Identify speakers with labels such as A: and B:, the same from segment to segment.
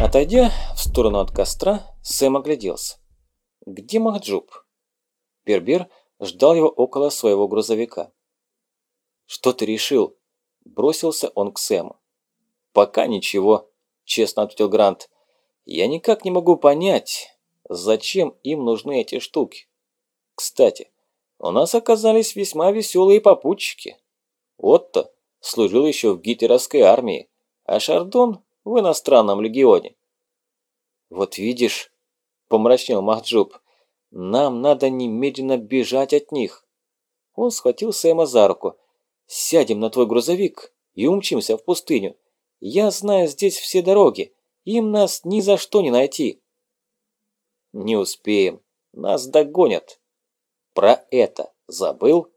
A: Отойдя в сторону от костра, Сэм огляделся. Где Махджуб? Бербер ждал его около своего грузовика. «Что ты решил?» – бросился он к Сэму. «Пока ничего», – честно ответил Грант. «Я никак не могу понять, зачем им нужны эти штуки. Кстати, у нас оказались весьма веселые попутчики. Отто служил еще в гитлеровской армии, а Шардон в иностранном легионе. «Вот видишь», – помрачнел Махджуб, – «нам надо немедленно бежать от них». Он схватил Сэма за руку. «Сядем на твой грузовик и умчимся в пустыню. Я знаю здесь все дороги, им нас ни за что не найти». «Не успеем, нас догонят». «Про это забыл?»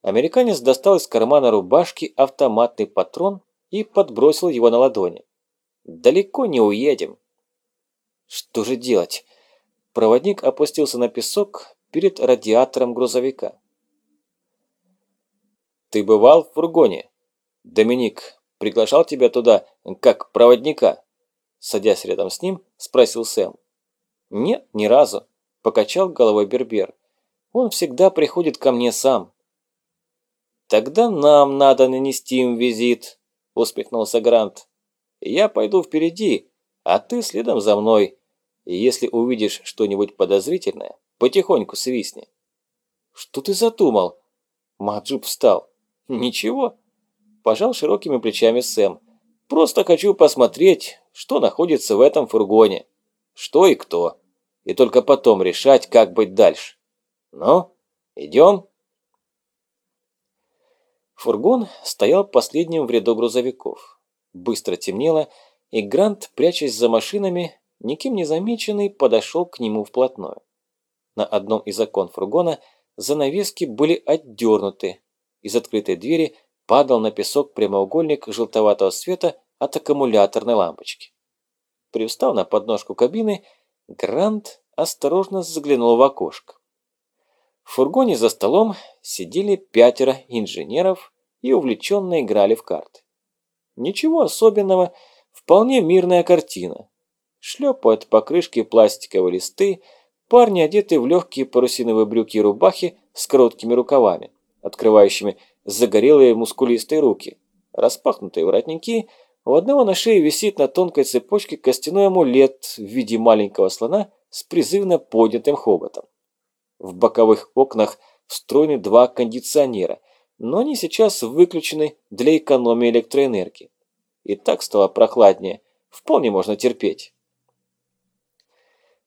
A: Американец достал из кармана рубашки автоматный патрон и подбросил его на ладони. «Далеко не уедем». «Что же делать?» Проводник опустился на песок перед радиатором грузовика. «Ты бывал в фургоне? Доминик приглашал тебя туда как проводника?» Садясь рядом с ним, спросил Сэм. «Нет, ни разу», – покачал головой Бербер. «Он всегда приходит ко мне сам». «Тогда нам надо нанести им визит», – усмехнулся Грант. «Я пойду впереди, а ты следом за мной. Если увидишь что-нибудь подозрительное, потихоньку свистни». «Что ты задумал?» Маджуб встал. «Ничего». Пожал широкими плечами Сэм. «Просто хочу посмотреть, что находится в этом фургоне. Что и кто. И только потом решать, как быть дальше. Ну, идем?» Фургон стоял последним в ряду грузовиков. Быстро темнело, и Грант, прячась за машинами, никем не замеченный, подошел к нему вплотную. На одном из окон фургона занавески были отдернуты. Из открытой двери падал на песок прямоугольник желтоватого света от аккумуляторной лампочки. Привстав на подножку кабины, Грант осторожно заглянул в окошко. В фургоне за столом сидели пятеро инженеров и увлеченно играли в карты. Ничего особенного, вполне мирная картина. Шлепают по крышке пластиковые листы, парни одеты в легкие парусиновые брюки и рубахи с короткими рукавами, открывающими загорелые мускулистые руки, распахнутые воротники, у одного на шее висит на тонкой цепочке костяной амулет в виде маленького слона с призывно поднятым хоботом. В боковых окнах встроены два кондиционера, но они сейчас выключены для экономии электроэнергии. И так стало прохладнее, вполне можно терпеть.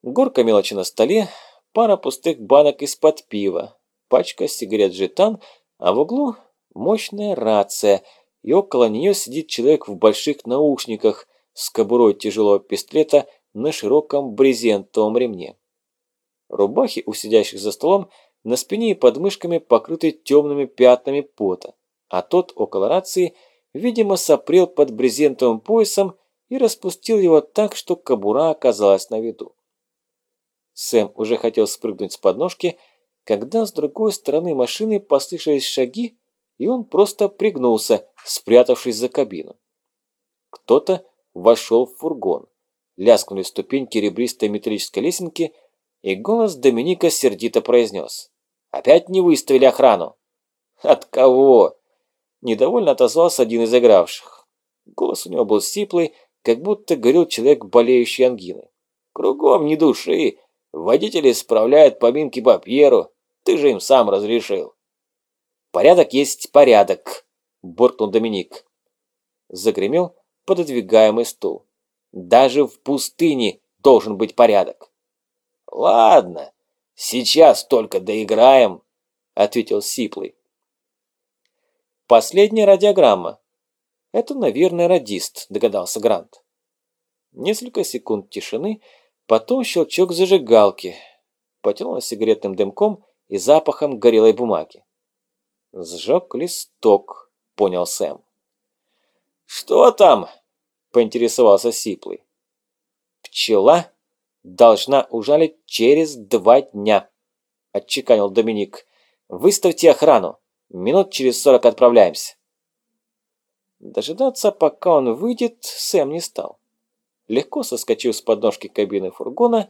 A: Горка мелочи на столе, пара пустых банок из-под пива, пачка сигарет «Жетан», а в углу мощная рация, и около нее сидит человек в больших наушниках с кобурой тяжелого пистолета на широком брезентовом ремне. Рубахи у сидящих за столом на спине и под мышками покрыты темными пятнами пота, а тот около рации, видимо, сопрел под брезентовым поясом и распустил его так, что кобура оказалась на виду. Сэм уже хотел спрыгнуть с подножки, когда с другой стороны машины послышались шаги, и он просто пригнулся, спрятавшись за кабину. Кто-то вошел в фургон. Ляскнули ступеньки ребристой металлической лесенки, и голос Доминика сердито произнес. «Опять не выставили охрану?» «От кого?» Недовольно отозвался один из игравших. Голос у него был сиплый, как будто говорил человек, болеющий ангиной. «Кругом ни души. Водители справляют поминки по Пьеру. Ты же им сам разрешил». «Порядок есть порядок», – буркнул Доминик. Загремел пододвигаемый стул. «Даже в пустыне должен быть порядок». «Ладно, сейчас только доиграем», — ответил Сиплый. «Последняя радиограмма. Это, наверное, радист», — догадался Грант. Несколько секунд тишины, потом щелчок зажигалки. Потянуло сигаретным дымком и запахом горелой бумаги. «Сжег листок», — понял Сэм. «Что там?» — поинтересовался Сиплый. «Пчела должна ужалить через два дня», – отчеканил Доминик. «Выставьте охрану. Минут через сорок отправляемся». Дожидаться, пока он выйдет, Сэм не стал. легко соскочив с подножки кабины фургона,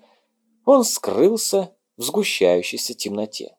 A: он скрылся в сгущающейся темноте.